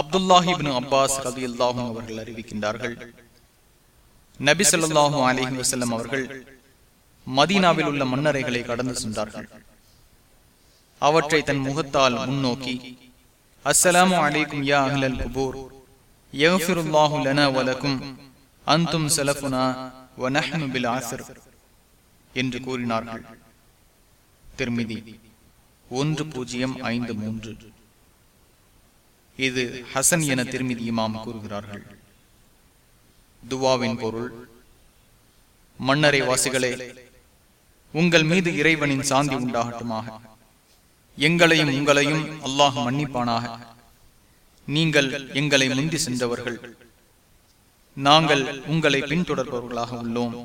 அப்துல்லாஹிபின் Abbas Ravi அல்லாஹும் அவர்கள் அறிவிக்கின்றார்கள் நபி சொல்லாஹும் அலிஹி வசல்லம் அவர்கள் மதீனாவில் உள்ள மன்னரைகளை கடந்து சென்றார்கள். அவற்றை தன் முகத்தால் முன்னோக்கி அஸ்ஸலாமு அலைக்கும் யா அஹ்லல் குபூர் யஃபிருல்லாஹு லனா வலக்கும் அந்தும் சலஃபுனா வ நஹ்னு பில் ஆசிர் என்று கூறினார்கள். திருமிதி. ஒன்று பூஜ்ஜியம் ஐந்து மூன்று. இது ஹசன் என திருமதி இமாம் கூறுகிறார்கள். துவாவின் பொருள் மன்னரை வாசிகளே உங்கள் மீது இறைவனின் சாந்தி உண்டாகட்டுமாக. எங்களையும் உங்களையும் அல்லாஹ் மன்னிப்பானாக. நீங்கள் எங்களை முந்தி சென்றவர்கள். நாங்கள் உங்களை பின்தொடர்பவர்களாக உள்ளோம்.